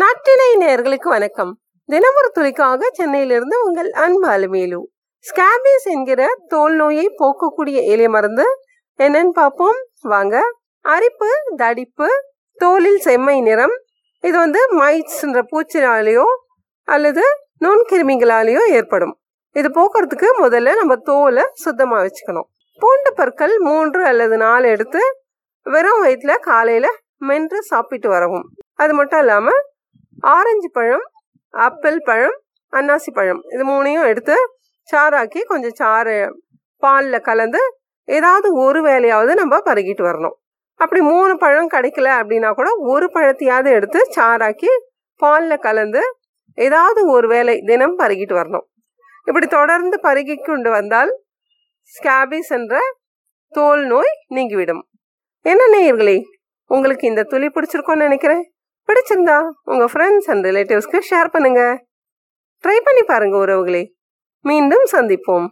நாட்டினை நேர்களுக்கு வணக்கம். தினமொரு துளிக்காக சென்னையிலிருந்து உங்கள் அன்பு அலுமேலு. ஸ்காபிஸ் என்கிற தோல் நோயை போக்கக்கூடிய இலை மருந்து. என்னன்னு பார்ப்போம். வாங்க. அரிப்பு தடிப்பு தோலில் செம்மை நிறம். இது வந்து மைட்ஸ்ன்ற பூச்சினாலேயோ அல்லது நுண்கிருமிகளாலேயோ ஏற்படும். இது போக்குறதுக்கு முதல்ல நம்ம தோலை சுத்தமாக வச்சுக்கணும். பூண்டு பற்கள் மூன்று அல்லது நாலு எடுத்து வெறும் வயிற்றுல காலையில் மென்று சாப்பிட்டு வரவும். அது மட்டும் இல்லாமல் ஆரஞ்சு பழம் ஆப்பிள் பழம் அன்னாசி பழம். இது மூணையும் எடுத்து சாறாக்கி கொஞ்சம் சாறு பாலில் கலந்து ஏதாவது ஒரு வேலையாவது நம்ம பருகிட்டு வரணும். அப்படி மூணு பழம் கிடைக்கல அப்படின்னா கூட ஒரு பழத்தையாவது எடுத்து சாறாக்கி பாலில் கலந்து ஏதாவது ஒரு வேலை தினம் பருகிட்டு வரணும். இப்படி தொடர்ந்து பருகி கொண்டு வந்தால் ஸ்காபிஸ் என்ற தோல் நோய் நீங்கிவிடும். என்ன நேயர்களே உங்களுக்கு இந்த துளி பிடிச்சிருக்கோன்னு நினைக்கிறேன். பிடிச்சிருந்தா உங்கள் ஃப்ரெண்ட்ஸ் அண்ட் ரிலேட்டிவ்ஸ்க்கு ஷேர் பண்ணுங்க. ட்ரை பண்ணி பாருங்க உறவுகளே. மீண்டும் சந்திப்போம்.